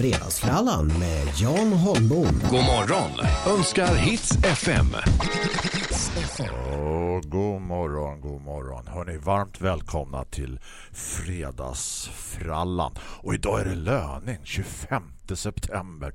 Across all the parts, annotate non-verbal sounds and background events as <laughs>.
Fredagsfrallan med Jan Holmbom. God morgon önskar Hits FM. Oh, god morgon, god morgon. Hörrni, varmt välkomna till Fredagsfrallan. Och idag är det löning, 25 september.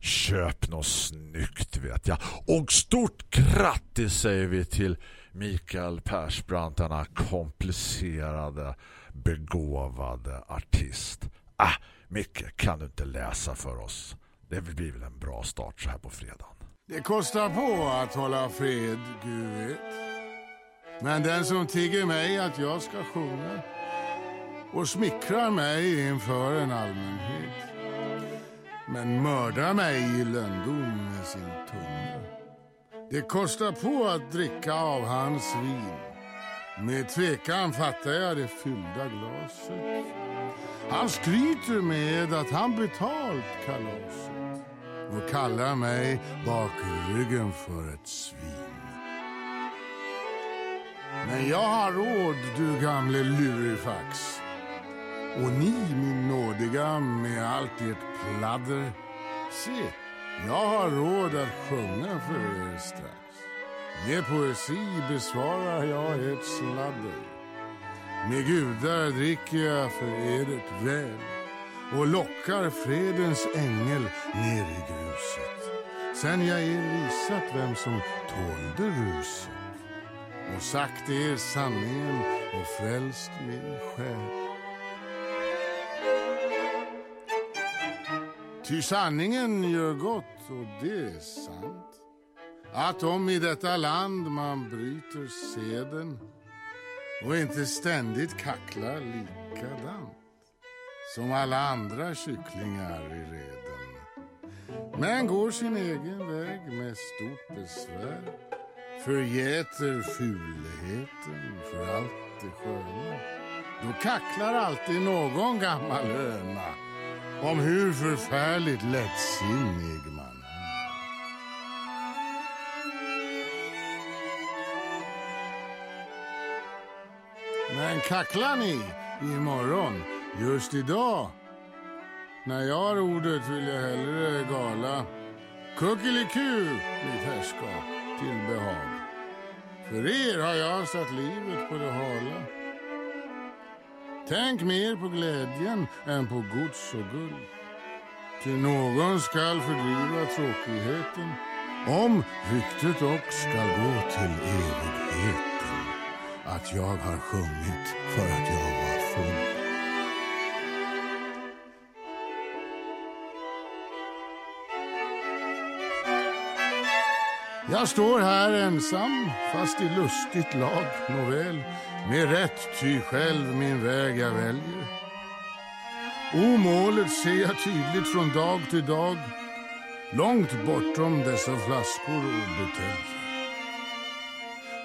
Köp något snyggt vet jag. Och stort grattis säger vi till Mikael Persbrandt, denna komplicerade, begåvade artist. Ah, Micke, kan du inte läsa för oss? Det blir väl en bra start så här på fredagen. Det kostar på att hålla fred, Gud vet. Men den som tigger mig att jag ska sjunga och smickrar mig inför en allmänhet men mördar mig i löndom med sin tunga. Det kostar på att dricka av hans vin. Med tvekan fattar jag det fyllda glaset. Han skryter med att han betalt kalaset och kallar mig bak ryggen för ett svin. Men jag har råd, du gamle lurifax. Och ni, min nådiga, med allt ert pladder. Se, jag har råd att sjunga för er strax. Med poesi besvarar jag ert sladder. Med gudar dricker jag för edert väl och lockar fredens ängel ner i gruset. Sen jag er visat vem som tålde ruset och sagt er sanningen och frälst min själ. Ty sanningen gör gott och det är sant att om i detta land man bryter seden och inte ständigt kacklar likadant. Som alla andra kycklingar i reden. Men går sin egen väg med stort besvär. Förgäter fulheten för allt det sköna. Då kacklar alltid någon gammal höna om hur förfärligt lättsinnig Men kacklar ni imorgon, just idag? När jag har ordet vill jag hellre gala kuckeliku, mitt herrskap, till behag. För er har jag satt livet på det hala. Tänk mer på glädjen än på gods och guld. Till någon skall fördriva tråkigheten om ryktet och skall gå till evighet att jag har sjungit för att jag var full. Jag står här ensam, fast i lustigt lag, nåväl, med rätt, ty själv min väg jag väljer. O, målet ser jag tydligt från dag till dag, långt bortom dessa flaskor och buteljer.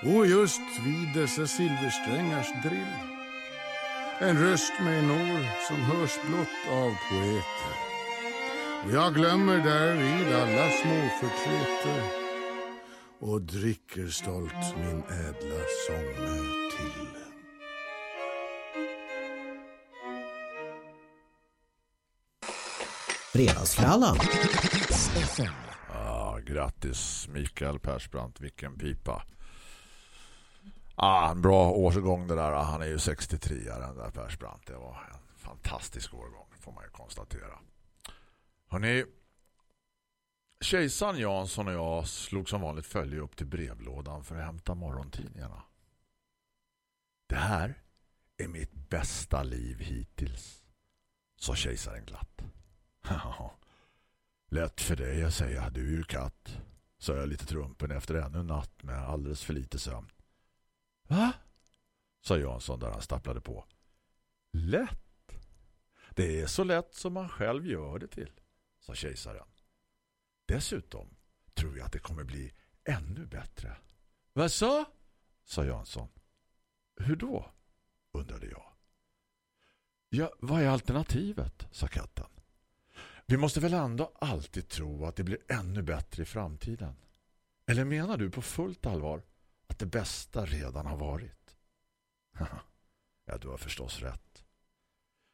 Och just vid dessa silversträngars drill, en röst mig når som hörs blott av poeter. Och jag glömmer därvid alla små förtreter och dricker stolt min ädla sång till. Fredagsfrallan. Ah, grattis Mikael Persbrandt, vilken pipa. Ah, en bra årsgång det där. Han är ju 63 den där Persbrandt. Det var en fantastisk årgång får man ju konstatera. Hörrni, Kejsaren Jansson och jag slog som vanligt följe upp till brevlådan för att hämta morgontidningarna. Det här är mitt bästa liv hittills, sa kejsaren glatt. Lätt för dig att säga, du är ju katt, sa jag lite trumpen efter ännu en natt med alldeles för lite sömn. Va? sa Jansson där han stapplade på. Lätt? Det är så lätt som man själv gör det till, sa kejsaren. Dessutom tror jag att det kommer bli ännu bättre. Vad sa? sa Jansson. Hur då? undrade jag. Ja, vad är alternativet? sa katten. Vi måste väl ändå alltid tro att det blir ännu bättre i framtiden. Eller menar du på fullt allvar att det bästa redan har varit? <laughs> ja, du har förstås rätt.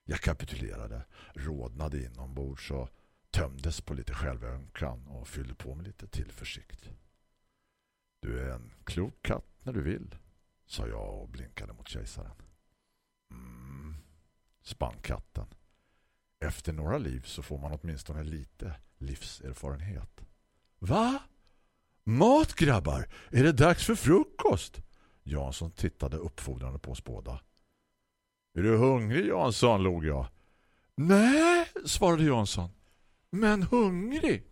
Jag kapitulerade, rådnade inombords och tömdes på lite självömkan och fyllde på med lite tillförsikt. Du är en klok katt när du vill, sa jag och blinkade mot kejsaren. Mm, spann katten. Efter några liv så får man åtminstone lite livserfarenhet. Va? Mat grabbar, är det dags för frukost? Jansson tittade uppfordrande på oss båda. Är du hungrig Jansson, log jag. Nej, svarade Jansson. Men hungrig?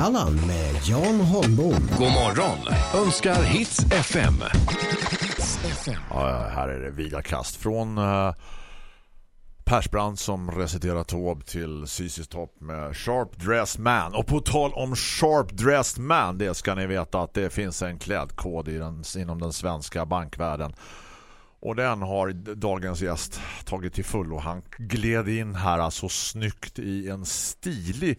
Fredagsfrallan med Jan Holmbom. God morgon önskar Hits FM. Ja, här är det vida kast från uh, Persbrandt som reciterar Taube till CC's Top med Sharp Dressed Man. Och på tal om Sharp Dressed Man, det ska ni veta att det finns en klädkod i den, inom den svenska bankvärlden. Och den har dagens gäst tagit till full och han gled in här alltså snyggt i en stilig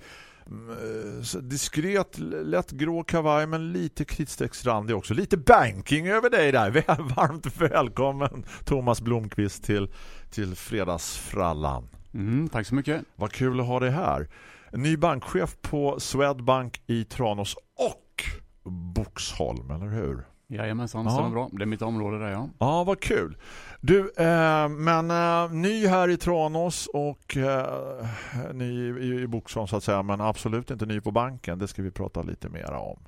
diskret, lätt grå kavaj men lite kritstrecksrandig också. Lite banking över dig där. <laughs> Varmt välkommen Thomas Blomqvist till, till Fredagsfrallan. Mm, tack så mycket. Vad kul att ha dig här. Ny bankchef på Swedbank i Tranås och Boxholm, eller hur? Jajamensan, Ja. stämmer bra. Det är mitt område där, ja. Ja, vad kul. Du, eh, men eh, ny här i Tranås och eh, ny i, i Boxholm så att säga, men absolut inte ny på banken. Det ska vi prata lite mer om.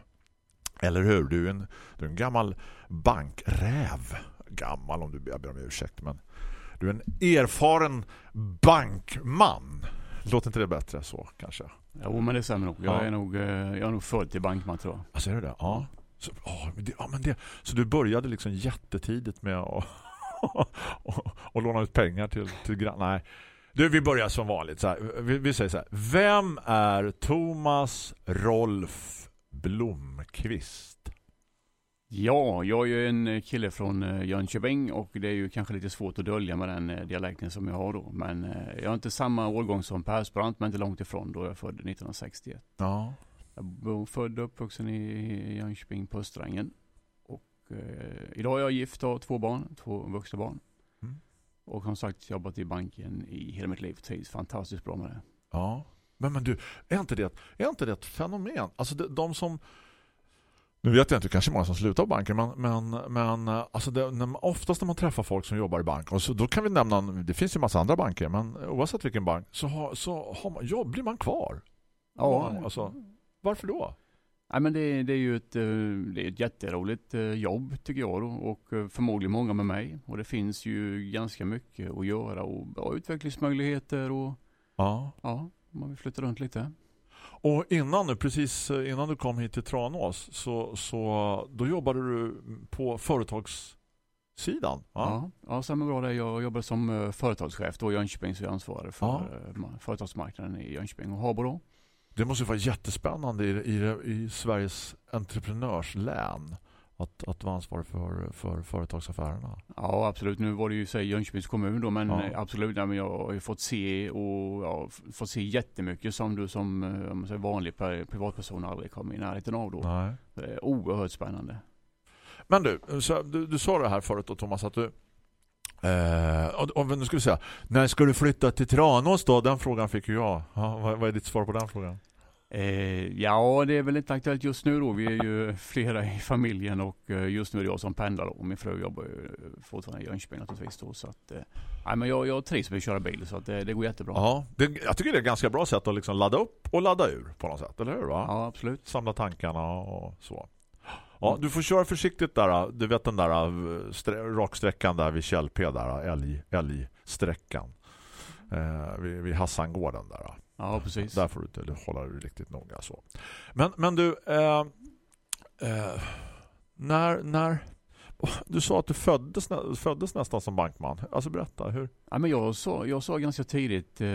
Eller hur? Du är en, du är en gammal bankräv. Gammal om du jag ber om ursäkt, men du är en erfaren bankman. Låter inte det bättre så kanske? Jo, men det stämmer nog. Jag Ja. är nog, eh, jag är nog född till bankman, tror jag. Alltså är det det? Ja. Så, men det, ja, men det, så du började liksom jättetidigt med att <laughs> och, och låna ut pengar till, till grann. Nej. Du, vi börjar som vanligt. Så här. Vi, vi säger så här. Vem är Thomas Rolf Blomqvist? Ja, jag är ju en kille från eh, Jönköping och det är ju kanske lite svårt att dölja med den eh, dialekten som jag har då. Men eh, jag är inte samma årgång som Persbrandt, men inte långt ifrån då jag är född 1961. Ja. Jag bor född och uppvuxen i Jönköping på Österängen. Och eh, idag är jag gift och har två barn, två vuxna barn. Mm. Och som sagt jobbat i banken i hela mitt liv. Trivs fantastiskt bra med det. Ja. Men, men du, är inte det, är inte det ett fenomen? Alltså de, de som nu vet jag inte, kanske många som slutar på banken men, men, men alltså det, när man, oftast när man träffar folk som jobbar i bank och så, då kan vi nämna, det finns ju massa andra banker men oavsett vilken bank så, har, så har man, ja, blir man kvar. Ja, alltså, varför då? Nej, men det, det är ju ett, eh, det är ett jätteroligt eh, jobb tycker jag då, och eh, förmodligen många med mig. Och det finns ju ganska mycket att göra och bra utvecklingsmöjligheter och Ja. ja, man vill flytta runt lite. Och innan nu, precis innan du kom hit till Tranås så, så då jobbade du på företagssidan. Ja, ja stämmer bra det. Jag jobbar som företagschef då i Jönköping så jag ansvarar för Ja. ma- företagsmarknaden i Jönköping och Habo då. Det måste ju vara jättespännande i, i, i Sveriges entreprenörslän att, att vara ansvarig för, för företagsaffärerna. Ja, absolut. Nu var det ju säg Jönköpings kommun då, men Ja. eh, absolut. Men jag har ju fått se och ja, fått se jättemycket som du som eh, om säger, vanlig per- privatperson aldrig kommer i närheten av då. Nej. Det är oerhört spännande. Men du, så, du, du sa det här förut då Thomas att du och, och nu ska vi säga, när ska du flytta till Tranås då? Den frågan fick ju jag. Ja, vad, vad är ditt svar på den frågan? Eh, ja, det är väl inte aktuellt just nu då. Vi är ju flera i familjen och eh, just nu är det jag som pendlar då. Min fru jobbar ju fortfarande i Jönköping naturligtvis då. Så att, eh, men jag, jag trivs med att köra bil så att det, det går jättebra. Ja, det, jag tycker det är ett ganska bra sätt att liksom ladda upp och ladda ur på något sätt, eller hur? Va? Ja, absolut. Samla tankarna och så. Ja, du får köra försiktigt där. Du vet den där eh, raksträckan där vid Källp där, älg, älgsträckan. Eh, vid, vid Hassangården där. Ja, precis. Där får du inte hålla dig riktigt noga så. Men, men du, eh, eh, när, när du sa att du föddes, föddes nästan som bankman. Alltså berätta, hur? Ja, men jag, sa, jag sa ganska tidigt, eh,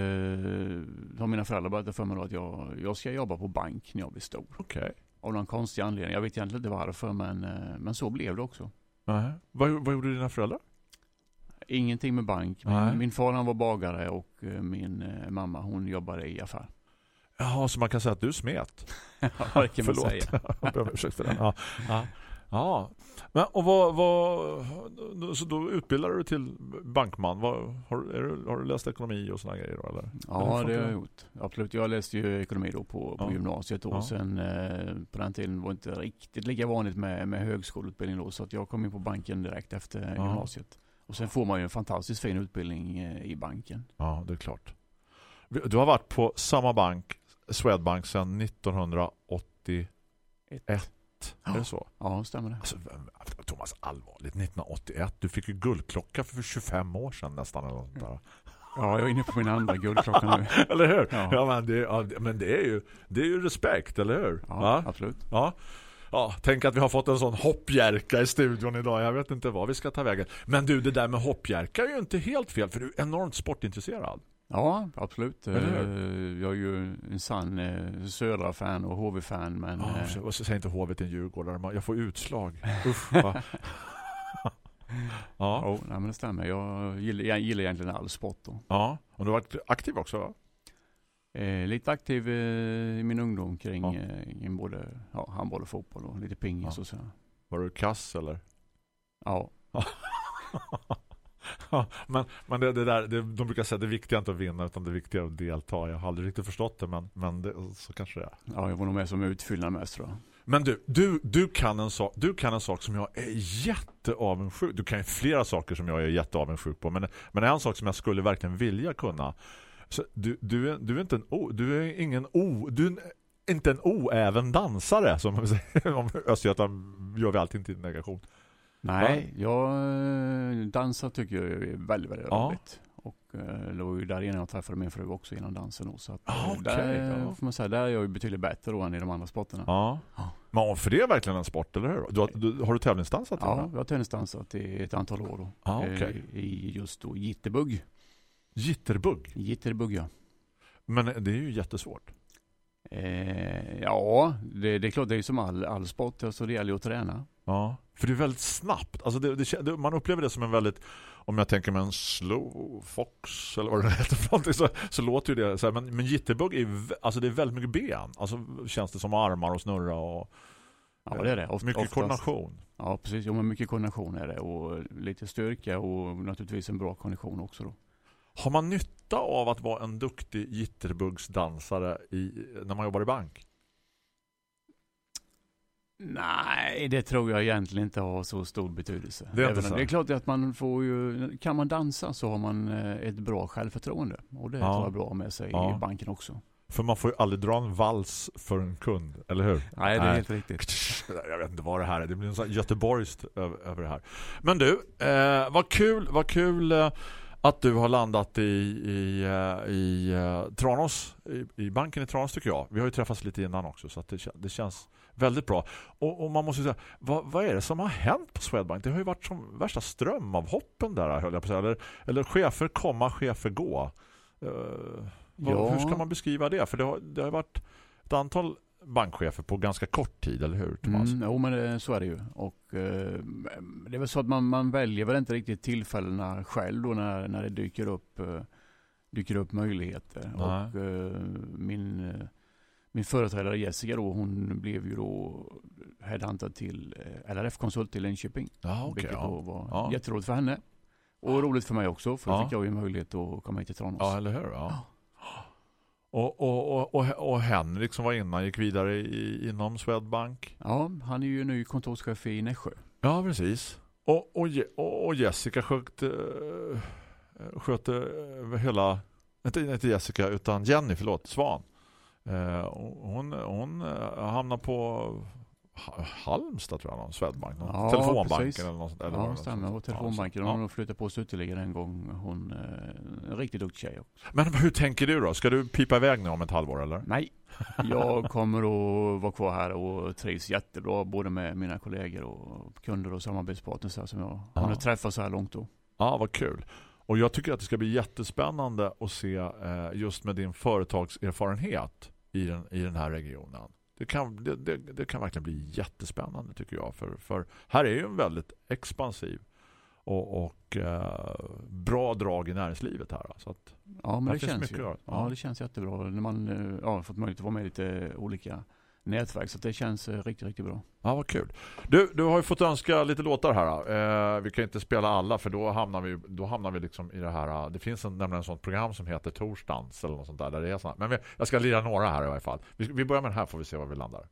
har mina föräldrar berättat för mig då, att jag, jag ska jobba på bank när jag blir stor. Okej. Av någon konstig anledning. Jag vet egentligen inte varför, men, eh, men så blev det också. Nej. Vad, vad gjorde dina föräldrar? Ingenting med bank. Min, Nej. min far han var bagare och eh, min eh, mamma hon jobbade i affär. Jaha, så man kan säga att du smet. <laughs> ja, det kan man Förlåt. säga. Jag ber om ursäkt för det. Ja. <laughs> Ja. Ja. Men, och vad, vad, så då utbildade du till bankman. Vad, har, du, har du läst ekonomi och såna grejer då, eller? Eller Ja, hur det har jag gjort. Absolut. Jag läste ju ekonomi då på, på Ja. gymnasiet då. Ja. Sen eh, på den tiden var det inte riktigt lika vanligt med, med högskoleutbildning då. Så att jag kom in på banken direkt efter Ja. gymnasiet. Och sen får man ju en fantastiskt fin utbildning eh, i banken. Ja, det är klart. Du har varit på samma bank, Swedbank, sedan 1981. Är det så? Ja, stämmer det. Alltså, Thomas, allvarligt. 1981. Du fick ju guldklocka för 25 år sedan nästan. Eller något där. Ja, jag är inne på min andra guldklocka nu. <laughs> eller hur? Ja. Ja, men, det, ja, men det, är ju, det är ju respekt, eller hur? Ja, Va? absolut. Ja. Ja, tänk att vi har fått en sån hoppjerka i studion idag. Jag vet inte vad vi ska ta vägen. Men du, det där med hoppjerka är ju inte helt fel för du är enormt sportintresserad. Ja, absolut. Eh, Jag är ju en sann eh, Södra-fan och HV-fan. Men Ja, eh, och så säger inte hovet en djurgårdare. Jag får utslag. <laughs> Va? ja, ja, nej, men det stämmer. Jag gillar, jag gillar egentligen all sport. Då. ja. Och du har varit aktiv också va? Eh, lite aktiv eh, i min ungdom kring, Ja. eh, kring både ja, handboll och fotboll och lite pingis Ja. och så. Var du kass eller? Ja, <laughs> <laughs> Ja, men men det, det där, det, de brukar säga att det viktiga är inte att vinna utan det viktiga är att delta. Jag har aldrig riktigt förstått det men, men det, så kanske det är. ja, jag var nog med som utfyllnad mest tror jag. Men du, du, du, kan en sak, du kan en sak som jag är jätteavundsjuk. Du kan ju flera saker som jag är jätteavundsjuk på. Men, men en sak som jag skulle verkligen vilja kunna. Så du, du, är, du är inte en o, du är ingen o, du är en, inte en oäven dansare som man säger. <laughs> Om Östergötland gör vi alltid till negation. Nej, jag eh, dansar tycker jag är väldigt, väldigt Ja. roligt. Och eh, det var ju där innan jag träffade min fru också innan dansen. Då, så att, Ah, eh, okej, där, ja. får man säga, där är jag ju betydligt bättre då än i de andra sporterna. Ja. Ja. Men för det är verkligen en sport, eller hur? Du har, du, har du tävlingsdansat? Ja, eller? jag har tennisdansat i ett antal år då. Ah. Eh, I just då jitterbug. Jitterbug. Jitterbug ja. Men det är ju jättesvårt. Eh, ja, det, det är klart det är som all, all sport. Alltså det gäller ju att träna. Ja, för det är väldigt snabbt. Alltså det, det, man upplever det som en väldigt, om jag tänker mig en slow fox eller vad det heter för någonting, så, så låter ju det så här, men, men jitterbug är alltså det är väldigt mycket ben. Alltså känns det som armar och snurra och Ja, det är det. Oft, mycket oftast. koordination. Ja, precis. Jo, men mycket koordination är det. Och lite styrka och naturligtvis en bra kondition också då. Har man nytta av att vara en duktig jitterbugsdansare i, när man jobbar i bank? Nej, det tror jag egentligen inte har så stor betydelse. Det är Även det är klart att man får ju, kan man dansa så har man eh, ett bra självförtroende. Och det Ja. tror jag är bra med sig Ja. i banken också. För man får ju aldrig dra en vals för en kund, eller hur? Nej, det är helt riktigt. <laughs> Jag vet inte vad det här är. Det blir en sån göteborgskt över, över det här. Men du, eh, vad kul, vad kul eh, att du har landat i, i, eh, i eh, Tranås, i, i banken i Tranås tycker jag. Vi har ju träffats lite innan också så det, det känns väldigt bra. Och, och man måste säga, vad, vad är det som har hänt på Swedbank? Det har ju varit som värsta strömavhoppen där höll jag på att säga. Eller, eller chefer komma, chefer gå. Eh, vad, Ja. Hur ska man beskriva det? För det har, det har varit ett antal bankchefer på ganska kort tid, eller hur Thomas? Mm, jo, men det, så är det ju. Och eh, det är väl så att man, man väljer väl inte riktigt tillfällena själv då när, när det dyker upp, eh, dyker upp möjligheter. Nej. Och eh, min, eh, min företrädare Jessica då, hon blev ju då headhuntad till eh, LRF-konsult i Linköping. Ja, okej. vilket då var Ja. jätteroligt för henne. Och roligt för mig också, för då Ja. fick jag ju möjlighet att komma hit till Tranås. ja, eller hur? Ja. Och, och, och, och, Henrik som var innan gick vidare i, inom Swedbank. Ja, han är ju ny kontorschef i Nässjö. Ja, precis. Och, och, och, Jessica skötte, eh, skötte eh, hela, inte, inte Jessica utan Jenny, förlåt, Svan. Eh, hon, hon eh, hamnade på Ha- Halmstad tror jag, någon Swedbank. Ja, telefonbanken precis. eller något sånt. Eller Ja, stämmer. Och telefonbanken. Ja, Hon har flyttat på sig ytterligare en gång. Hon eh, en riktigt duktig tjej också. Men hur tänker du då? Ska du pipa iväg nu om ett halvår eller? Nej, jag kommer att vara kvar här och trivs jättebra både med mina kollegor och kunder och samarbetspartners som jag Ja. har träffat så här långt då. Ja, vad kul. Och jag tycker att det ska bli jättespännande att se just med din företagserfarenhet i den, i den här regionen. Det kan, det, det, det kan verkligen bli jättespännande tycker jag. För, för här är ju en väldigt expansiv och, och eh, bra drag i näringslivet här. Så att, Ja, men det känns ju. Ja, Ja. det känns jättebra när man eh, ja, fått möjlighet att vara med i lite olika nätverk. Så det känns eh, riktigt, riktigt bra. ja, vad kul. Du, du har ju fått önska lite låtar här. Eh, vi kan inte spela alla för då hamnar vi, då hamnar vi liksom i det här. Eh, det finns en, nämligen ett sånt program som heter Torsdans eller något sånt där. där det är sånt. Men vi, jag ska lira några här i alla fall. Vi, vi börjar med den här får vi se var vi landar.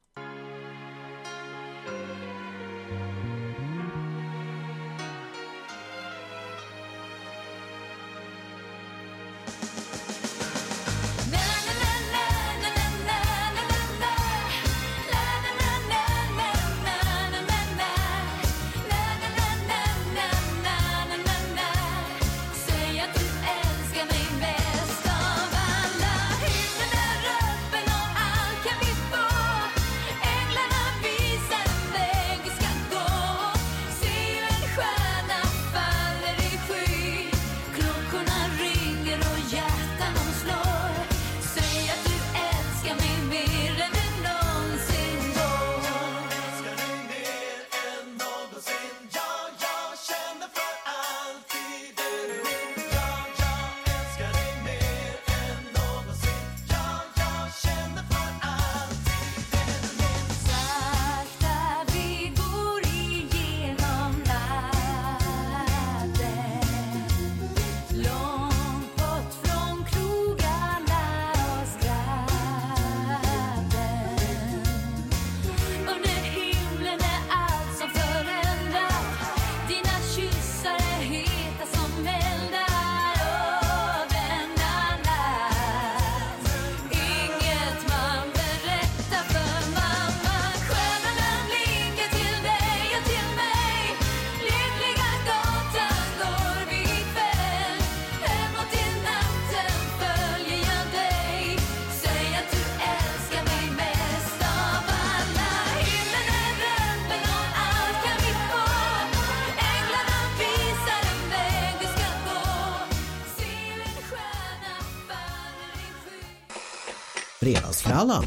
Fredagsfrallan.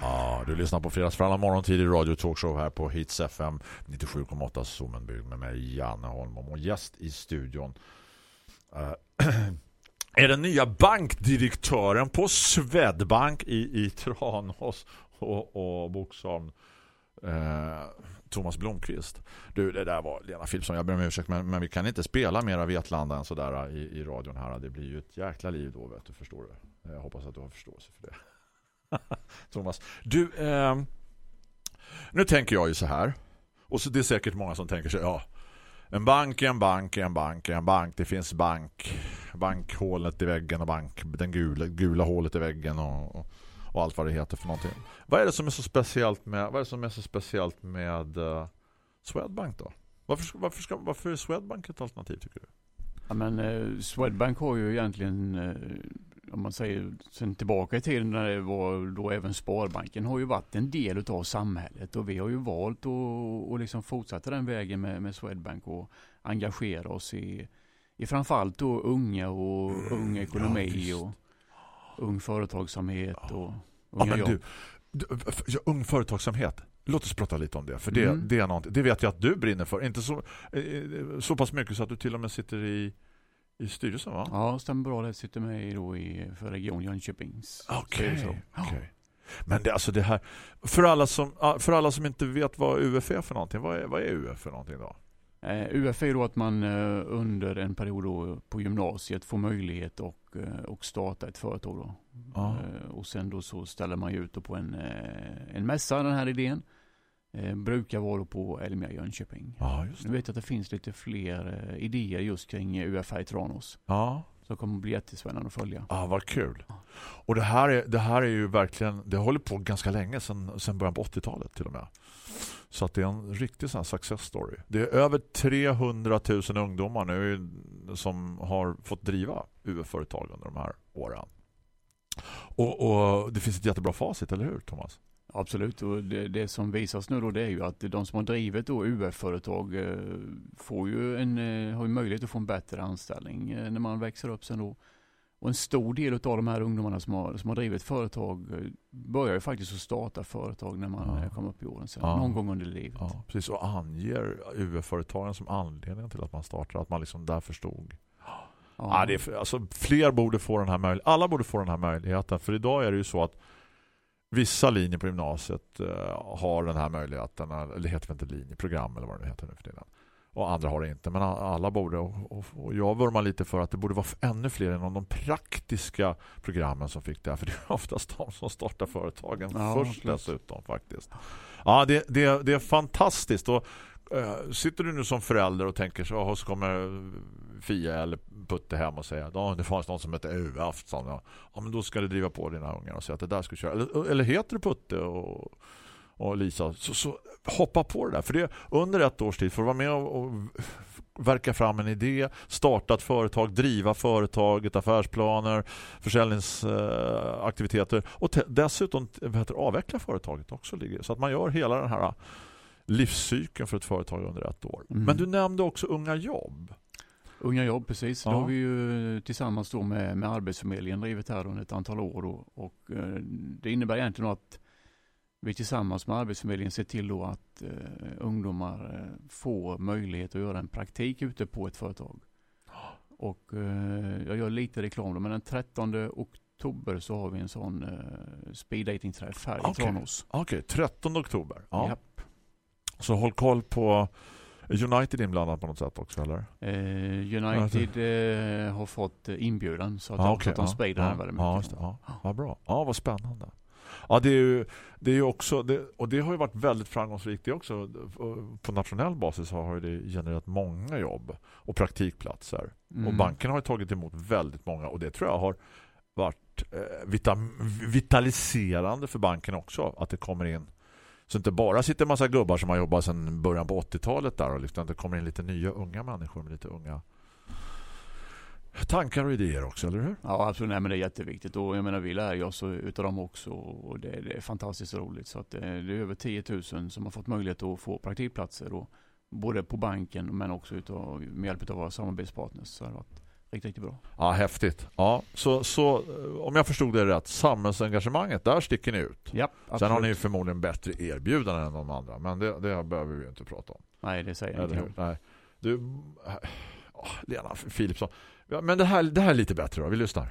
Ja, du lyssnar på Fredagsfrallan morgontid i radio talkshow här på Hits FM 97,8 Sommenbygd med mig Janne Holm och gäst i studion. Uh, <clears throat> är den nya bankdirektören på Swedbank i, i Tranås och, och Boxholm uh, Thomas Blomqvist. Du, det där var Lena Philipsson, jag ber om ursäkt men, men vi kan inte spela mera Vetlanda än sådär i, i radion här. Det blir ju ett jäkla liv då, vet du, förstår du. Eh, jag hoppas att du har förståelse för det. <laughs> Thomas, du eh, nu tänker jag ju så här och så det är säkert många som tänker sig ja, en bank är en bank är en bank är en bank. Det finns bank, bankhålet i väggen och bank, den gula, gula hålet i väggen och, och, och allt vad det heter för någonting. Vad är det som är så speciellt med vad är det som är så speciellt med uh, Swedbank då? Varför, varför, ska, varför är Swedbank ett alternativ tycker du? Ja, men eh, Swedbank har ju egentligen, eh, om man säger sen tillbaka i tiden när det var då även Sparbanken har ju varit en del av samhället och vi har ju valt att och liksom fortsätta den vägen med, med Swedbank och engagera oss i, i framförallt då unga och ung ekonomi visst. och ung företagsamhet och Ja, unga men jobb. du, du, ja, ung företagsamhet. Låt oss prata lite om det. För det, Mm. det, är det vet jag att du brinner för. Inte så, eh, eh, så pass mycket så att du till och med sitter i, i styrelsen va? Ja, stämmer bra. Det sitter med i då i, för Region Jönköpings Okej. då. okej. Men det, alltså det här, för alla, som, för alla som inte vet vad UF är för någonting, vad är, vad är UF för någonting då? Eh, UF är då att man eh, under en period på gymnasiet får möjlighet och, eh, och starta ett företag. Då. Och sen då så ställer man ut på en, en mässa den här idén. Eh, brukar vara på Elmia Jönköping. Ja, just Nu det. vet jag att det finns lite fler eh, idéer just kring UF här i Tranås. Ja. Så kommer bli jättespännande att följa. Ja, vad kul. Och det här, är, det här är ju verkligen, det håller på ganska länge, sedan, sedan början på 80-talet till och med. Så att det är en riktig sån success story. Det är över 300 000 ungdomar nu som har fått driva UF-företag under de här åren. Och, och det finns ett jättebra facit, eller hur Thomas? Absolut, och det, det som visas nu då det är ju att de som har drivit då UF-företag eh, får ju en, eh, har ju möjlighet att få en bättre anställning eh, när man växer upp sen då. Och en stor del av de här ungdomarna som har, som har drivit företag börjar ju faktiskt att starta företag när man Ja. kommer upp i åren sen, Ja. någon gång under livet. Ja, precis. Och anger UF-företagen som anledning till att man startar, att man liksom där förstod. Ja, det är, alltså, fler borde få den här möjligheten. Alla borde få den här möjligheten. För idag är det ju så att vissa linjer på gymnasiet eh, har den här möjligheten. Eller det heter inte linjeprogram eller vad det heter nu för tiden. Och andra har det inte. Men alla borde. Och, jag vurmar lite för att det borde vara ännu fler än de praktiska programmen som fick det. För det är <laughs> oftast de som startar företagen Ja, först dessutom faktiskt. Ja, det, det, det är fantastiskt. Och Eh, sitter du nu som förälder och tänker så, "Jaha, så kommer Fia eller Putte hem och säger ja, det fanns någon som sa han. ja. ja, men då ska du driva på dina ungar och säga att det där ska köra. Eller, eller heter du Putte och, och Lisa så, så hoppa på det där. För det under ett års tid får du vara med och, och verka fram en idé, starta ett företag, driva företaget, affärsplaner, försäljningsaktiviteter och dessutom heter, avveckla företaget också. Så att man gör hela den här livscykeln för ett företag under ett år. Mm. Men du nämnde också unga jobb. Unga jobb, precis. Ja. Det har vi ju tillsammans då med, med Arbetsförmedlingen drivit här under ett antal år. Och, och eh, det innebär egentligen att vi tillsammans med Arbetsförmedlingen ser till då att eh, ungdomar eh, får möjlighet att göra en praktik ute på ett företag. Och eh, jag gör lite reklam då, men den 13 oktober så har vi en sån eh, speed dating träff här i Okej. Tranås. Okej, 13 oktober. Ja. Japp. Så håll koll på United inblandat på något sätt också, eller? Eh, United eh, har fått eh, inbjudan så att, okej, så att de ja. sprider den väldigt mycket. Ja, det, ja. Vad bra. Ja, vad spännande. Ja, det är ju, det är ju också det, och det har ju varit väldigt framgångsrikt det också. På nationell basis har det genererat många jobb och praktikplatser. Och Mm. banken har ju tagit emot väldigt många och det tror jag har varit eh, vitam, vitaliserande för banken också att det kommer in så inte bara sitter en massa gubbar som har jobbat sedan början på 80-talet där och liksom det kommer in lite nya unga människor med lite unga tankar och idéer också, eller hur? Ja, absolut. Nej, men det är jätteviktigt. Och jag menar, vi lär ju oss utav dem också. Och det, det är fantastiskt roligt. Så att det, det är över 10 000 som har fått möjlighet att få praktikplatser. Och både på banken men också utav, med hjälp av våra samarbetspartners. Så det har varit Riktigt, riktigt bra. Ja, häftigt. Ja, så, så eh, om jag förstod det rätt, samhällsengagemanget, där sticker ni ut. Ja, Sen har ni ju förmodligen bättre erbjudanden än de andra, men det, det behöver vi ju inte prata om. Nej, det säger jag inte. Nej. Du, äh, Lena Philipsson. Ja, men det här, det här är lite bättre då, vi lyssnar.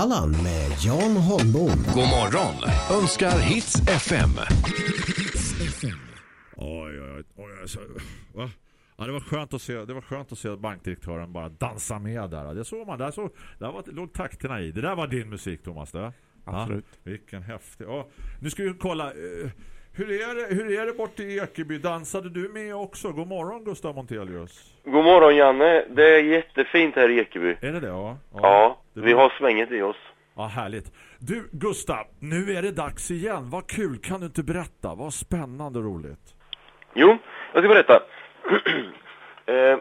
Fredagsfrallan med Jan Holmbom. God morgon önskar Hits FM. Oj, oj, oj. oj alltså, va? Ja, det var skönt att se det var skönt att se bankdirektören bara dansa med där. Det såg man där så där var låg takterna i. Det där var din musik Thomas det. Absolut. Ja, vilken häftig. Ja, nu ska vi kolla eh, hur är det hur är det bort i Ekeby? Dansade du med också? God morgon Gustav Montelius. God morgon Janne, det är jättefint här i Ekeby. Är det det? Ja. Ja, det vi var- har svänget i oss. Ja, härligt. Du Gustav, nu är det dags igen. Vad kul, kan du inte berätta? Vad spännande och roligt. Jo, jag ska berätta. <clears throat> eh,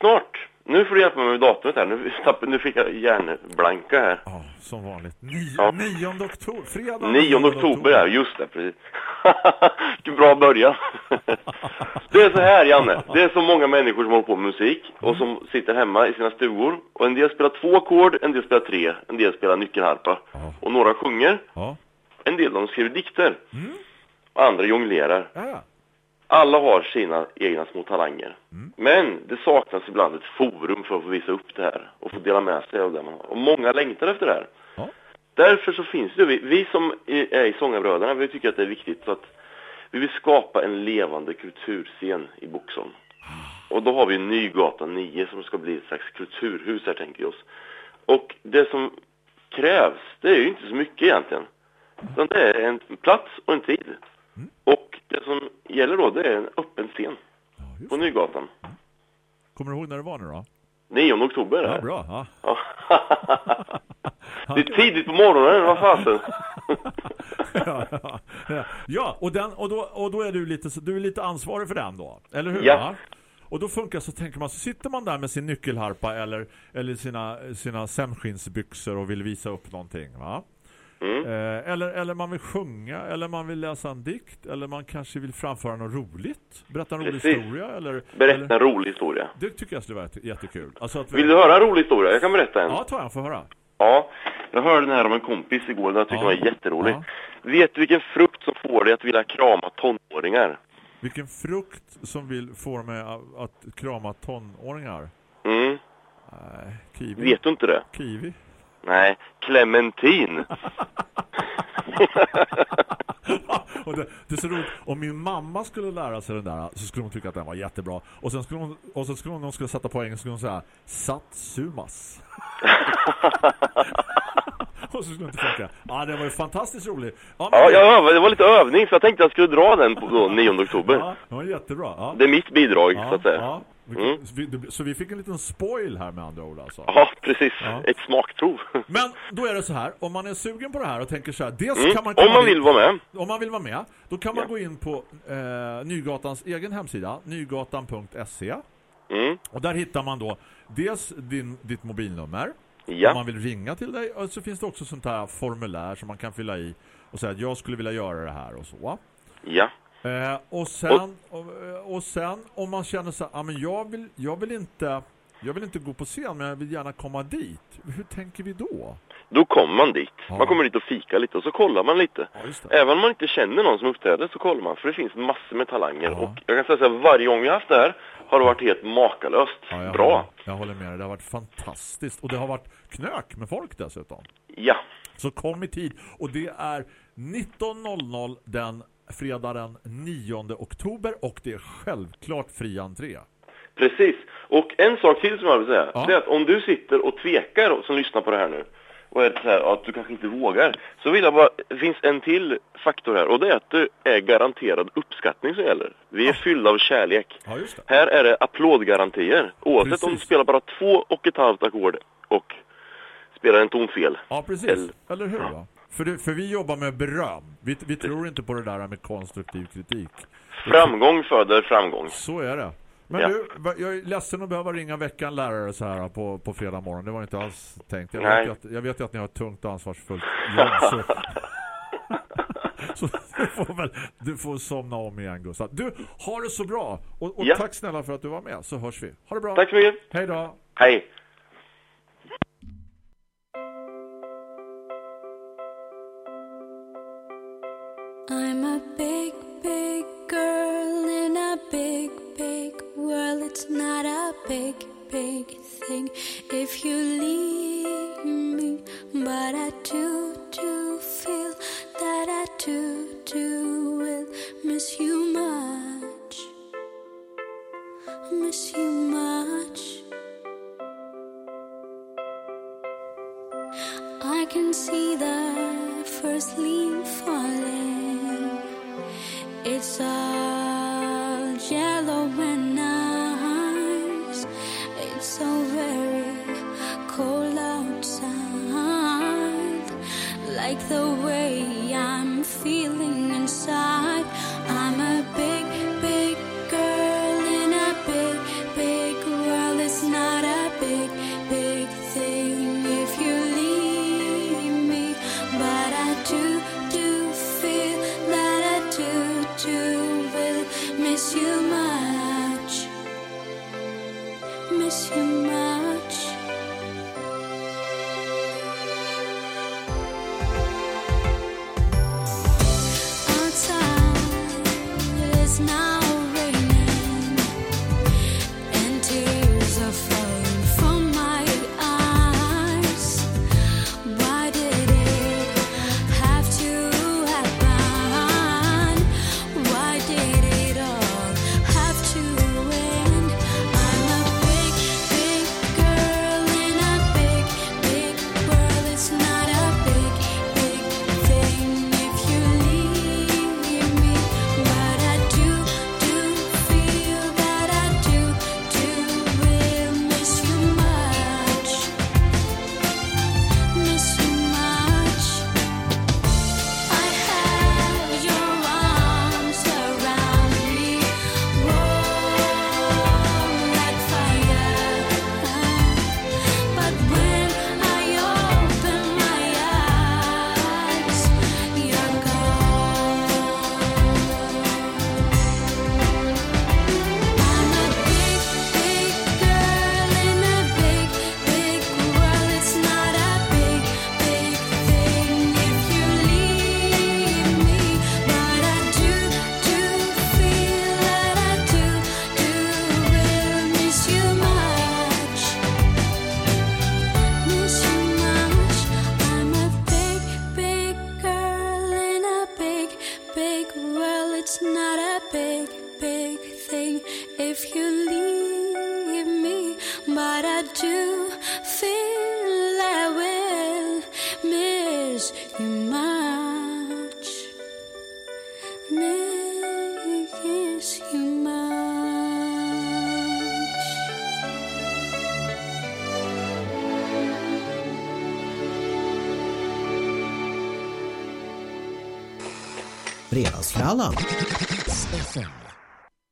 snart, nu får du hjälpa mig med datumet här. Nu, tapp- <laughs> nu fick jag hjärnblanka här. Ja, som vanligt. 9 Ja. 9 oktober, fredag 9 oktober, ja, just det, precis. <laughs> Bra början. <laughs> det är så här, Janne. Det är så många människor som håller på med musik och som sitter hemma i sina stugor. Och en del spelar två ackord, en del spelar tre, en del spelar nyckelharpa. Ja. Och några sjunger, Ja. en del de skriver dikter. Och andra jonglerar. Ja. Alla har sina egna små talanger. Men det saknas ibland ett forum för att få visa upp det här och få dela med sig av det man har. Och många längtar efter det här. Ja. Därför så finns det, vi, vi som är är i Sångarbröderna, vi tycker att det är viktigt så att vi vill skapa en levande kulturscen i Boxholm. Och då har vi Nygatan 9 som ska bli ett slags kulturhus här tänker vi oss. Och det som krävs, det är ju inte så mycket egentligen. Utan det är en plats och en tid. Och det som gäller då, det är en öppen scen Ja, på. Nygatan. Kommer du ihåg när det var nu då? 9 oktober Ja, det. bra. Ja. <laughs> Det är tidigt på morgonen, vad fasen. ja, ja, ja. ja och, den, och, då, och då är du lite, du är lite ansvarig för den då, eller hur? Ja. Och då funkar så tänker man, så sitter man där med sin nyckelharpa eller, eller sina, sina sämskinsbyxor och vill visa upp någonting va? Mm. Eh, eller, eller man vill sjunga, eller man vill läsa en dikt, eller man kanske vill framföra något roligt, berätta en rolig Precis. historia, eller, Berätta eller en rolig historia. det tycker jag skulle vara jätte- jättekul. Alltså vi, Vill du höra en rolig historia? Jag kan berätta en. Ja, ta en, få höra. Ja, jag hörde den här om en kompis igår, den tyckte Ja. var jätterolig. Ja. Vet du vilken frukt som får dig att vilja krama tonåringar? Vilken frukt som vill få mig att, att krama tonåringar? Mm, Nej, kiwi. vet du inte det? Kiwi. Nej, clementin. <laughs> och det, det är så roligt. Om min mamma skulle lära sig den där så skulle hon tycka att den var jättebra. Och sen skulle hon, och så skulle hon, hon skulle sätta på engelska skulle hon säga Satsumas. <laughs> och så skulle hon inte funka. Ja, det var ju fantastiskt roligt. Ja, men Ja, övade, det var lite övning så jag tänkte jag skulle dra den på då, 9 oktober. ja, det var jättebra. Ja. Det är mitt bidrag, ja, så att säga. ja. Mm. så vi- fick en liten spoil här med andra ord alltså. Ja, precis. Ja. Ett smakprov. Men då är det så här, om man är sugen på det här och tänker så här, dels Mm. kan man Om komma man vill vara med. om man vill vara med, då kan man Ja. gå in på eh, Nygatans egen hemsida, nygatan.se. Mm. Och där hittar man då dels din, ditt mobilnummer, om Ja, man vill ringa till dig, och så finns det också sånt här formulär som man kan fylla i och säga att jag skulle vilja göra det här och så. ja. Eh, och sen och, och sen om man känner så här, ah, men jag vill jag vill inte jag vill inte gå på scen men jag vill gärna komma dit. Hur tänker vi då? Då kommer man dit. Ja. Man kommer dit och fika lite och så kollar man lite. Ja. Även om man inte känner någon som uppträder så kollar man. För det finns massor med talanger. Ja. Och jag kan säga så här, varje gång vi har haft det här har det varit helt makalöst. Ja, jag Bra. Håller, jag håller med dig. Det har varit fantastiskt. Och det har varit knök med folk dessutom. Ja. Så kom i tid. Och det är 19.00 den fredag den 9 oktober. Och det är självklart fri entré. Precis. Och en sak till som jag vill säga. Ja. Det är att om du sitter och tvekar och som lyssnar på det här nu. Och är så här, att du kanske inte vågar. Så vill jag bara, det finns en till faktor här. Och det är att det är garanterad uppskattning som gäller. Vi är fyllda av kärlek. Ja, just det. Här är det applådgarantier. Oavsett om du Precis. spelar bara två och ett halvt ackord och spelar en ton fel. Ja, precis. Eller- Eller hur va? För, det, för vi jobbar med beröm. Vi, vi tror inte på det där med konstruktiv kritik. Framgång föder framgång. Så är det. Men Ja. du, jag är ledsen att behöva ringa veckan lärare så här på, på fredag morgon. Det var inte alls tänkt. Jag Nej. vet, att, jag vet att ni har ett tungt och ansvarsfullt <laughs> jobb. Så, <laughs> så du, får väl, du får somna om igen Gustav. Du, ha det så bra. Och, och Ja. tack snälla för att du var med. Så hörs vi. Ha det bra. Tack så mycket. Hej då. Hej. Big, big thing. If you leave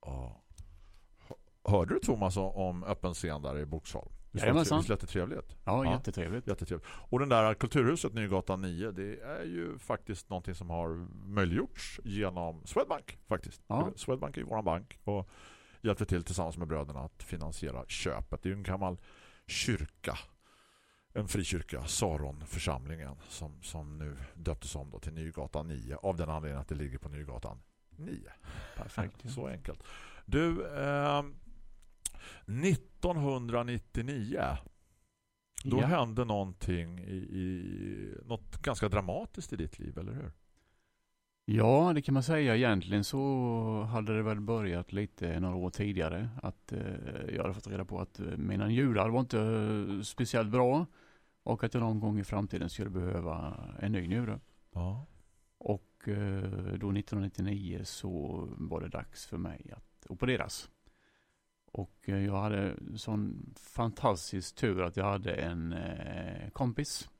Ja. Hörde du Thomas om- öppen scen där i Boxholm? Visst lät det trevligt? Ja, Ja. jättetrevligt. Jättetrevligt. Och den där Kulturhuset Nygatan 9 det är ju faktiskt någonting som har möjliggjorts genom Swedbank faktiskt. Ja. Swedbank är ju våran bank och hjälpte till tillsammans med bröderna att finansiera köpet. Det är ju en gammal kyrka. En frikyrka, Saronförsamlingen som, som nu döptes om då till Nygatan 9 av den anledningen att det ligger på Nygatan 9. Perfekt. ja. <laughs> Så enkelt. Du, eh, 1999 då Ja. hände någonting i, i något ganska dramatiskt i ditt liv, eller hur? Ja, det kan man säga. Egentligen så hade det väl börjat lite några år tidigare. Att eh, jag hade fått reda på att eh, mina njurar var inte eh, speciellt bra. Och att jag någon gång i framtiden skulle behöva en ny njure. Ja. Och eh, då 1999 så var det dags för mig att opereras. Och eh, jag hade sån fantastisk tur att jag hade en eh, kompis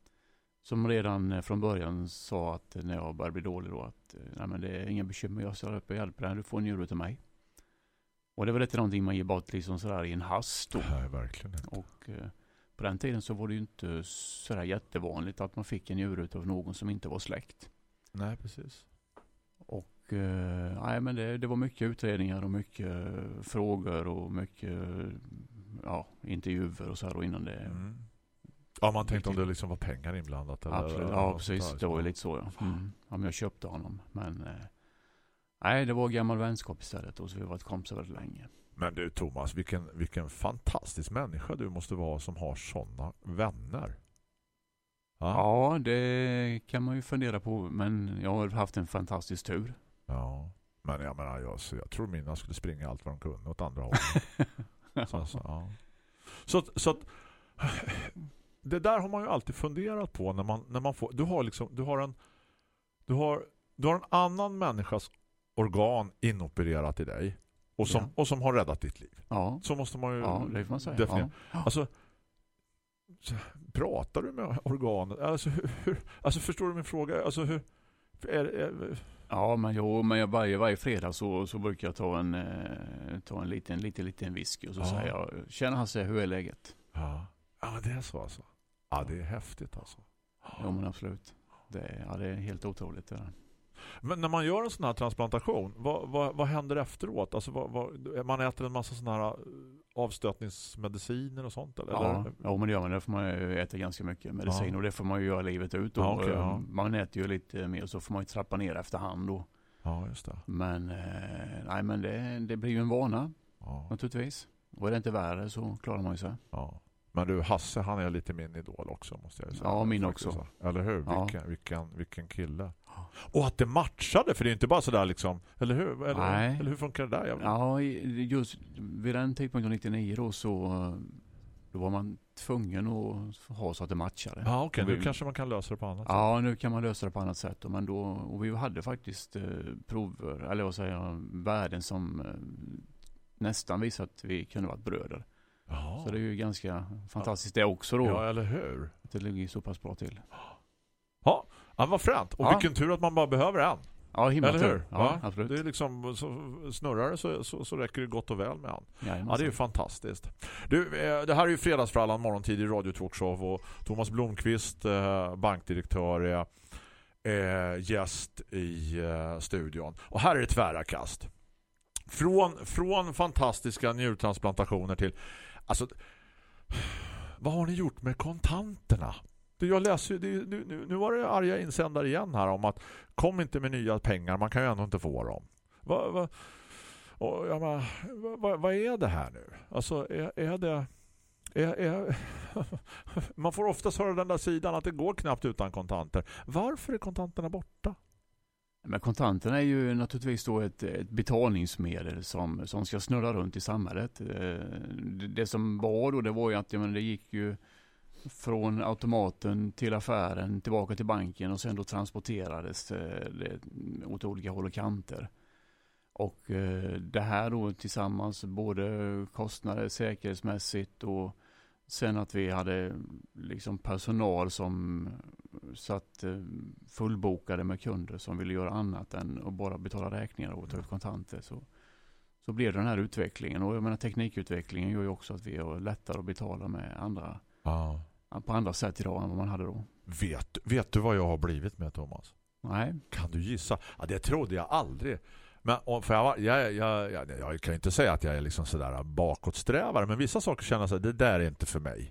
som redan från början sa att när jag började bli dålig då att nej men det är inga bekymmer, jag ställer upp och hjälper dig, du får en njure till mig. Och det var lite någonting man ger bort liksom sådär i en hast då. Nej, verkligen inte. Och på den tiden så var det ju inte sådär jättevanligt att man fick en njure av någon som inte var släkt. Nej, precis. Och eh, nej, men det, det var mycket utredningar och mycket frågor och mycket ja, intervjuer och så här då innan det. Mm. Ja, man tänkte om det liksom var pengar inblandat. Eller, Absolut, eller ja precis. Det var ju lite så ja. Mm. Om jag köpte honom. Men eh, nej, det var gammal vänskap istället och så vi har varit kompisar väldigt länge. Men du Thomas, vilken, vilken fantastisk människa du måste vara som har sådana vänner. Ja, det kan man ju fundera på. Men jag har haft en fantastisk tur. Ja. Men jag menar, jag, jag tror mina skulle springa allt vad de kunde åt andra hållet. <laughs> så, så, ja. så, så att det där har man ju alltid funderat på när man, när man får, du har liksom, du har en du har, du har en annan människas organ inopererat i dig och som, Ja. och som har räddat ditt liv. Ja, Så måste man ju ja det man säga. definiera. Ja. Alltså, så- pratar du med organet? Alltså, hur, alltså förstår du min fråga? Alltså hur är, är, Ja, men jo, men jag varje, varje fredag så, så brukar jag ta en, eh, ta en liten, liten, liten whisky och så Ja. säger jag, känner Hasse, hur är läget? ja. ja, det är så alltså. Ja, det är häftigt alltså. Jo, men absolut. Det, ja, det är helt otroligt. Det där. Men när man gör en sån här transplantation, vad, vad, vad händer efteråt? Alltså, vad, vad, man äter en massa såna här eh, avstötningsmediciner och sånt? Eller? Ja, ja, men det gör man. Det får man äta ganska mycket medicin Ja. och det får man ju göra livet ut. Och, Ja, okej, ja. eh, Man äter ju lite mer så får man ju trappa ner efterhand då. ja just det. Men, eh, nej, men det, det blir ju en vana Ja, naturligtvis. Och är det inte värre så klarar man ju sig. ja. Men du, Hasse, han är lite min idol också, måste jag säga. Ja, min också. så. Eller hur? Ja. Vilken, vilken, vilken kille. Och att det matchade, för det är inte bara sådär liksom, eller hur? Eller, Nej. eller hur funkar det där? Jag, Ja, just vid den tidpunkten 99 då så då var man tvungen att ha så att det matchade. Ja, okej. Och Nu kanske man kan lösa det på annat sätt. Ja, nu kan man lösa det på annat sätt. Men då, och vi hade faktiskt eh, prover, eller vad säger jag, värden som eh, nästan visade att vi kunde varit bröder. Ja. Så det är ju ganska fantastiskt det också då. ja, eller hur? Att det ligger så pass bra till. Ja, ja vad fränt. Och Ja. vilken tur att man bara behöver en. Ja, himla Eller tur. hur? Ja, Va? absolut. Det är liksom, så, snurrar det så, så, så räcker det gott och väl med han. Jajamensan. Ja, det är ju fantastiskt. Du, eh, det här är ju fredagsfrallan, morgontid i Radio Talkshow och Thomas Blomqvist, eh, bankdirektör, är eh, gäst i studion. Och här är det tvära kast. Från, från fantastiska njurtransplantationer till alltså vad har ni gjort med kontanterna? Jag läser, det, nu, nu, nu var det arga insändare igen här om att kom inte med nya pengar, man kan ju ändå inte få dem. Vad, va, och jag menar, vad, vad, vad är det här nu? Alltså, är, är det... Är, är, <laughs> man får oftast höra den där sidan att det går knappt utan kontanter. Varför är kontanterna borta? Men kontanterna är ju naturligtvis då ett, ett betalningsmedel som, som ska snurra runt i samhället. Eh, det, det som var då det var ju att ja, men det gick ju från automaten till affären tillbaka till banken och sen då transporterades eh, det åt olika håll och kanter. Och eh, det här då tillsammans både kostnader säkerhetsmässigt och sen att vi hade liksom personal som satt eh, fullbokade med kunder som ville göra annat än att bara betala räkningar och ta ut kontanter. Så, så blev det den här utvecklingen och jag menar teknikutvecklingen gör ju också att vi har lättare att betala med andra, Ja på andra sätt idag än vad man hade då. Vet, vet du vad jag har blivit med Thomas? Nej, Kan du gissa? Ja, det trodde jag aldrig. Men, för jag, jag, jag, jag, jag kan inte säga att jag är liksom sådär bakåtsträvare, men vissa saker känner sig det där är inte för mig.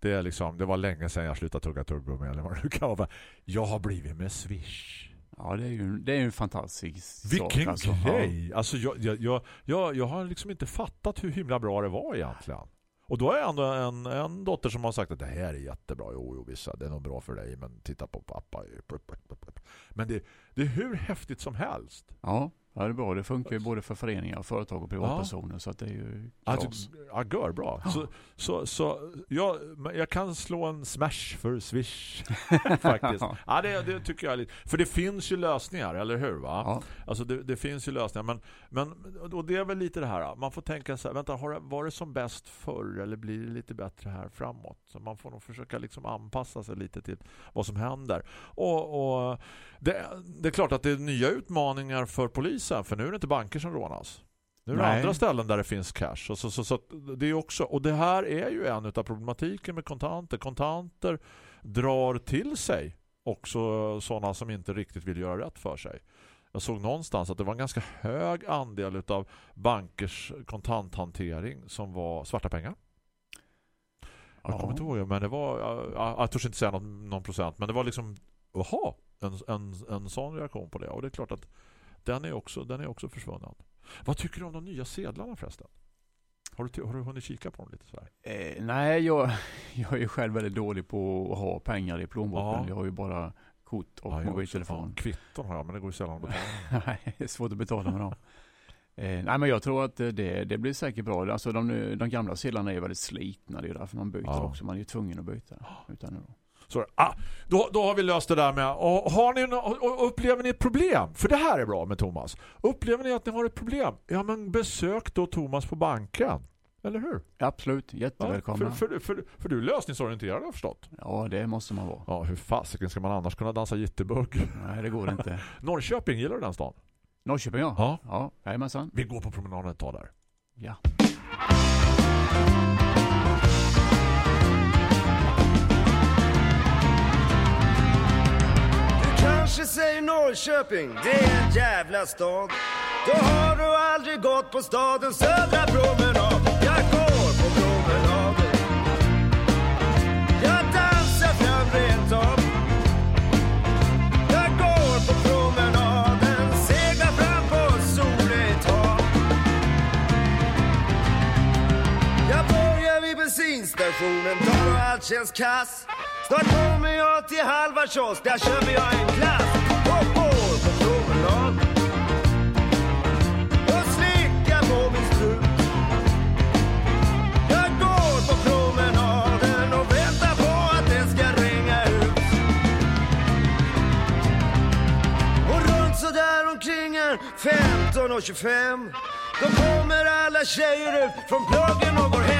Det, är liksom, det var länge sedan jag slutade tugga tuggummi eller vad det kan vara. Jag har blivit med Swish. ja det är ju, det är ju en fantastisk Vilken sak. alltså. grej! Alltså, jag, jag, jag, jag, jag har liksom inte fattat hur himla bra det var egentligen. Och då är jag ändå en, en dotter som har sagt att det här är jättebra. Jo, jo vissa, det är nog bra för dig, men titta på pappa. Men det, det är hur häftigt som helst. Ja, ja, det är bra. Det funkar ju både för föreningar, företag och privatpersoner. Så att det är ju. Alltså, ja, gör bra. Så, så, så jag, jag kan slå en smash för Swish <laughs> faktiskt. Ja, det, det tycker jag är lite. För det finns ju lösningar, eller hur va? Ja. Alltså det, det finns ju lösningar. Men, men och det är väl lite det här. Man får tänka så här, vänta, har det, var det som bäst förr eller blir det lite bättre här framåt? Så man får nog försöka liksom anpassa sig lite till vad som händer. Och, och det, det är klart att det är nya utmaningar för polisen. För nu är det inte banker som rånas. Nu är det Nej. andra ställen där det finns cash. Och, så, så, så det är också, och det här är ju en av problematiken med kontanter. Kontanter drar till sig också sådana som inte riktigt vill göra rätt för sig. Jag såg någonstans att det var en ganska hög andel av bankers kontanthantering som var svarta pengar. Jag kommer inte ihåg, men det var jag, jag, jag törs inte säga någon, någon procent, men det var liksom jaha, en, en, en sån reaktion på det. Och det är klart att den är också, den är också försvunnen. Vad tycker du om de nya sedlarna förresten? Har du, har du hunnit kika på dem lite så? Eh, nej, jag, <laughs> jag är ju själv väldigt dålig på att ha pengar i plånboken. Ja. Jag har ju bara kort och Ja, mobiltelefon. Kvitton har jag, men det går ju sällan att betala. <laughs> Nej, det är svårt att betala med dem. Eh, nej, men jag tror att eh, det, det blir säkert bra. Alltså de, de gamla sedlarna är väldigt slitna. Det är därför man byter Ja. också. Man är ju tvungen att byta. <gasps> Utan då. Så, ah, då, då har vi löst det där med och har ni, och upplever ni ett problem? För det här är bra med Thomas. Upplever ni att ni har ett problem? Ja men besök då Thomas på banken. Eller hur? Absolut, Ja, jättevälkomna. för, för, för, för du är lösningsorienterad har jag förstått. Ja, det måste man vara. Ja, hur fasiken ska man annars kunna dansa jitterbug? Nej, det går inte. <laughs> Norrköping, gillar du den stan? Norrköping, ja. Ja. Ja, jajamensan. Vi går på promenaden ett tag där. Ja. Kanske säger Norrköping, det är en jävla stad. Då har du aldrig gått på stadens södra promenad. Jag går på promenaden. Jag dansar fram rent av. Jag går på promenaden, seglar fram på soligt hav. Jag börjar vid bensinstationen, tar och allt känns kass. Snart kommer jag till halva kiosk, där köper jag en glass. Och går på promenad. Och slickar på min strut. Jag går på promenaden och väntar på att den ska ringa ut. Och runt så där omkring en 15 och 25 Då kommer alla tjejer ut från pluggen och går hem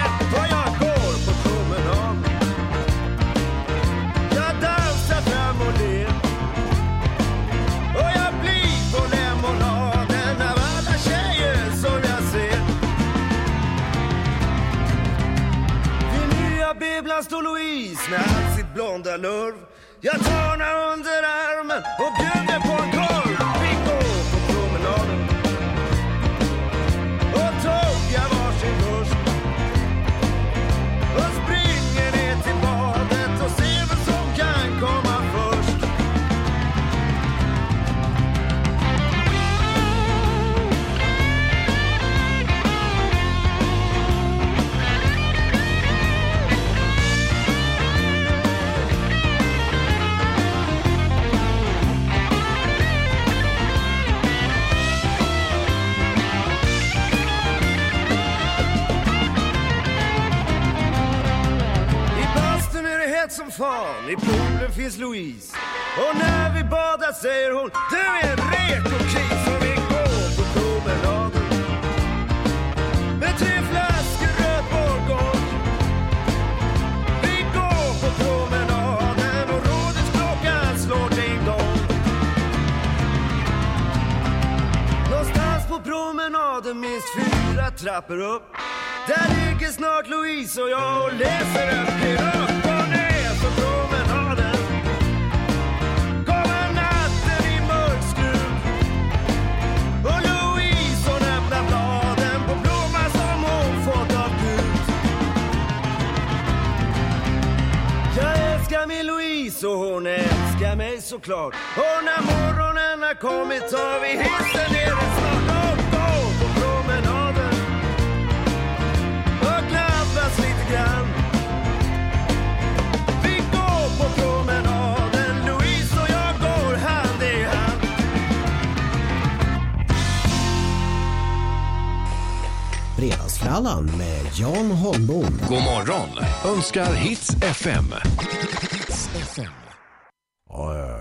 bibblan står Louise med allt sitt blonda lurv. Jag tar henne under armen och bjuder på en korv. Het som fan, i poolen finns Louise. Och när vi badar säger hon, du är en rekokis. Och vi går på promenaden med tre flaskor röd bourgogne. Vi går på promenaden och rådhusklockan slår ding dong. Någonstans på promenaden minst fyra trappor upp. Där ligger snart Louise och jag och läser en pirat hon älskar mig såklart. Och när morgonen har kommit tar vi hissen ner snart och går på promenaden. Och glappas lite grann. Vi går på promenaden, Louise och jag går hand i hand. Fredagsfrallan med Jan Holmbom. God morgon önskar Hits FM. Ja,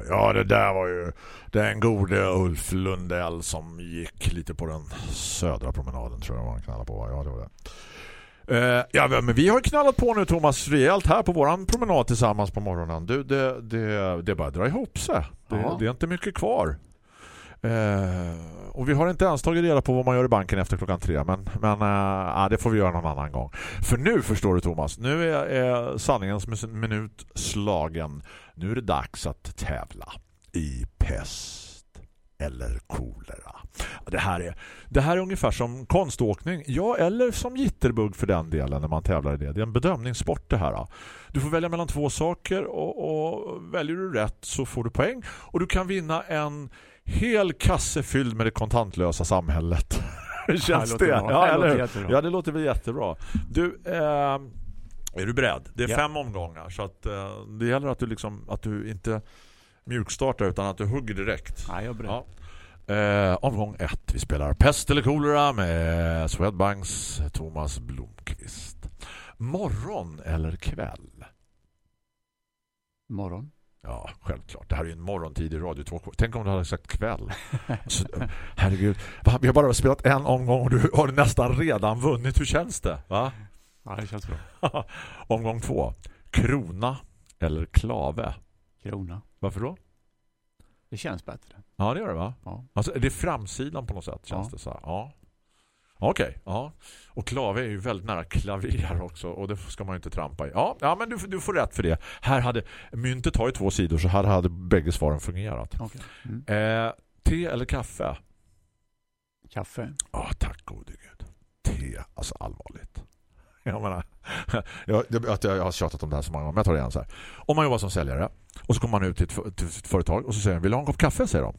ja, det där var ju den gode Ulf Lundell som gick lite på den södra promenaden tror jag man knallade på. Ja, det var det. Eh, ja, men vi har knallat på nu Thomas rejält här på våran promenad tillsammans på morgonen. Du, det, det, det bara drar ihop sig. Det, det är inte mycket kvar. Eh, och vi har inte ens tagit reda på vad man gör i banken efter klockan tre. Men, men eh, ja, det får vi göra någon annan gång. För nu förstår du Thomas, nu är, är sanningens minut slagen. Nu är det dags att tävla i pest eller kolera. Det här är, det här är ungefär som konståkning. Ja, eller som jitterbug för den delen när man tävlar i det. Det är en bedömningssport det här. Du får välja mellan två saker och, och väljer du rätt så får du poäng. Och du kan vinna en hel kasse fylld med det kontantlösa samhället. Hur <laughs> känns det? bra. Ja, Det eller ja, det låter väl jättebra. Du, eh, är du beredd? Det är Ja. fem omgångar så att eh, det gäller att du liksom att du inte mjukstartar utan att du hugger direkt. Nej, jag är beredd. Ja. Eh, omgång ett. Vi spelar Pest eller kolera med Swedbanks Thomas Blomqvist. Morgon eller kväll? Morgon. Ja, självklart. Det här är ju en morgontid i Radio 2. Tänk om du hade sagt kväll. <laughs> Så, herregud. Vi har bara spelat en omgång och du har nästan redan vunnit. Hur känns det? Va? Ja, det känns bra. <laughs> omgång två. Krona eller klave? Krona. Varför då? Det känns bättre. Ja, det gör det va? Ja. Alltså, är det framsidan på något sätt känns Ja. det så här? Ja. Okej, ja. Och klave är ju väldigt nära klaver också och det ska man ju inte trampa i. Ja, ja men du, du får rätt för det. Här hade myntet har ju två sidor så här hade bägge svaren fungerat. Okej. Mm. Eh, te eller kaffe? Kaffe. Ja, tack gode gud. Te, alltså allvarligt. Jag menar, <laughs> jag, jag, att jag har tjatat om det här så många gånger, men jag tar det igen så här. Om man jobbar som säljare och så kommer man ut till ett, till ett företag och så säger de, vill du ha en kopp kaffe, säger de.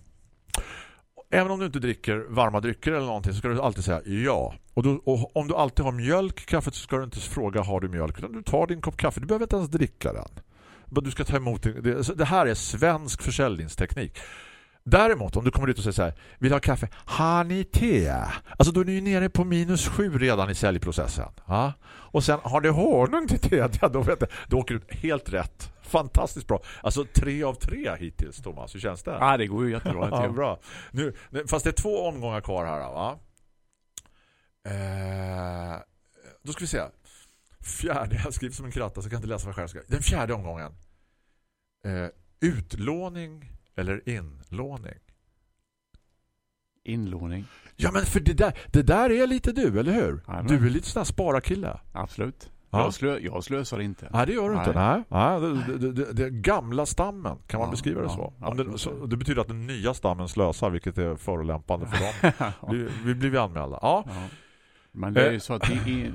Även om du inte dricker varma drycker eller någonting så ska du alltid säga ja. Och, du, och om du alltid har mjölk i kaffet så ska du inte fråga har du mjölk utan du tar din kopp kaffe. Du behöver inte ens dricka den. Men Du ska ta emot det. Det- Det här är svensk försäljningsteknik. Däremot om du kommer ut och säger så här Vill ha kaffe? Har ni te? Alltså då är ni ju nere på minus sju redan i säljprocessen. Ja? Och sen har du honung till te? <laughs> Ja, då, vet jag, då åker du helt rätt. Fantastiskt bra. Alltså tre av tre hittills Thomas. Hur känns det? Ja, det går ju jättebra. <laughs> Ja, bra. Nu, nu- fast det är två omgångar kvar här va? Eh, då ska vi se. Fjärde, <laughs> jag skriver som en kratta så jag kan inte läsa vad jag själv ska. Den fjärde omgången. Eh, utlåning eller inlåning? Inlåning. Ja men för det där, det där är lite du, eller hur? Jajamän. Du är lite sån här sparakille. Absolut. Ja. Jag, slö, jag slösar inte. Nej, det gör du inte. Nej. Nej. Det, det, det, det gamla stammen, kan man Ja, beskriva det ja, så? det, så? Det betyder att den nya stammen slösar, vilket är förolämpande för dem. <laughs> vi, vi blir vi anmälda. Ja. Ja. Men det är Eh. ju så att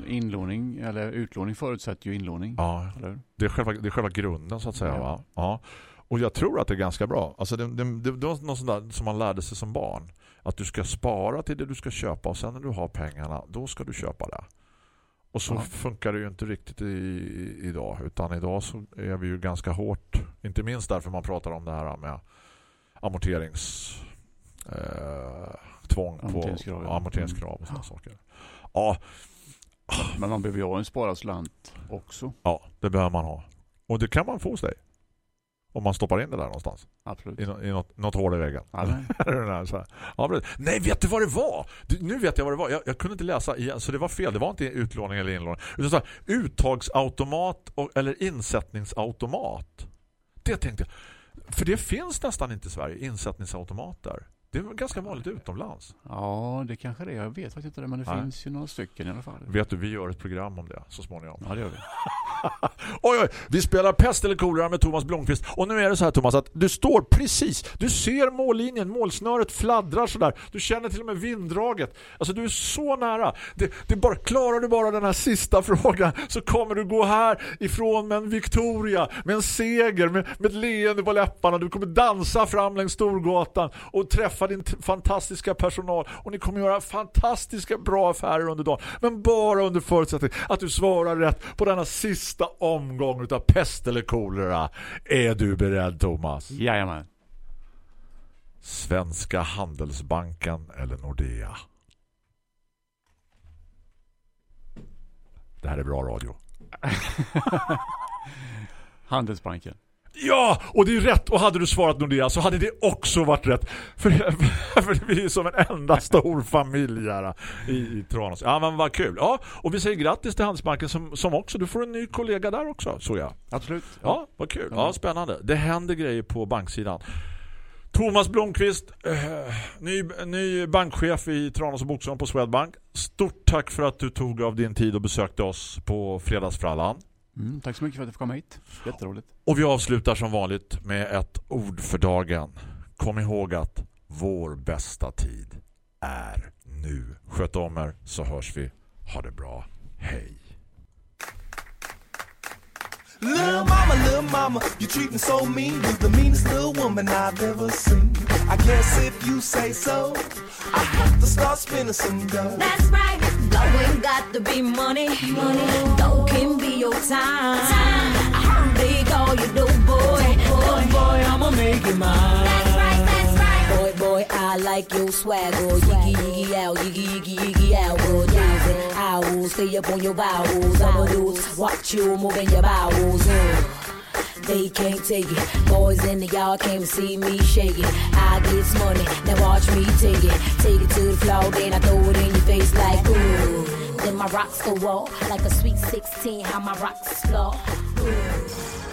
inlåning eller utlåning förutsätter ju inlåning. ja, det är, själva, det är själva grunden så att säga. Va? Ja. Och jag tror att det är ganska bra. Alltså det, det, det, det var något sånt där som man lärde sig som barn. Att du ska spara till det du ska köpa och sen när du har pengarna, då ska du köpa det. Och så Ja. funkar det ju inte riktigt i, i, idag. Utan idag så är vi ju ganska hårt, inte minst därför man pratar om det här med amorterings eh, tvång på Amorteringskrav, ja. amorteringskrav och Mm. sådana saker. Ja, Men man behöver ju ha en sparad slant också. ja, det behöver man ha. Och det kan man få hos dig. Om man stoppar in det där någonstans. Absolut. I, i något, något hål i väggen. Ja, nej. <laughs> Den här, så här. Ja. Nej, vet du vad det var? Du, nu vet jag vad det var. Jag, jag kunde inte läsa igen, så det var fel. Det var inte utlåning eller inlåning. Utan så här, uttagsautomat och, eller insättningsautomat. Det tänkte jag. För det finns nästan inte i Sverige, insättningsautomater. Det är ganska vanligt utomlands. Ja, det kanske det är. Jag vet faktiskt inte det, men det Nej. finns ju några stycken i alla fall. Vet du, vi gör ett program om det så småningom. Ja, det gör vi. <laughs> Oj, oj, vi spelar pest eller kolera med Thomas Blomqvist. Och nu är det så här Thomas att du står precis, du ser mållinjen, målsnöret fladdrar sådär. Du känner till och med vinddraget. Alltså du är så nära. Det, det bara, klarar du bara den här sista <laughs> frågan så kommer du gå här ifrån med en Victoria, med en seger, med, med ett leende på läpparna. Du kommer dansa fram längs Storgatan och träffa din t- fantastiska personal. Och ni kommer göra fantastiska bra affärer under dagen. Men bara under förutsättning att du svarar rätt på denna sista omgång utav pest eller kolera. Är du beredd Thomas? Jajamän. Svenska Handelsbanken eller Nordea? Det här är bra radio. <laughs> Handelsbanken. Ja, och det är rätt. Och hade du svarat Nordea så hade det också varit rätt. För, <laughs> för vi är som en enda stor familj här i, i Tranås. Ja, men vad kul. Ja, och vi säger grattis till Handelsbanken som, som också, du får en ny kollega där också, så jag. Absolut. Ja, vad kul. Ja, spännande. Det händer grejer på banksidan. Thomas Blomqvist, eh, ny, ny bankchef i Tranås och Boxholm på Swedbank. Stort tack för att du tog av din tid och besökte oss på Fredagsfrallan. Mm, tack så mycket för att du fick komma hit. Jätteroligt. Och vi avslutar som vanligt med ett ord för dagen. Kom ihåg att vår bästa tid är nu. Sköt om er så hörs vi. Ha det bra. Hej. Little mama, little mama, you treat me so mean. You're the meanest little woman I've ever seen. I guess if you say so, I have to start spending some dough. That's right. Love ain't got to be money. Money. Dough can be your time. I heard they call you dope boy. Dope boy, I'ma make you mine. That's right, that's right. Boy, boy, I like your swagger. Yiggy, yiggy, out, yiggy, yiggy, yiggy, out. Dancing. I will stay up on your bowels. I'ma do watch you moving your bowels. Uh. They can't take it. Boys in the yard came to see me shake it. I get money, now watch me take it. Take it to the floor, then I throw it in your face like ooh. Then my rocks go off like a sweet 16. How my rocks flow. Ooh.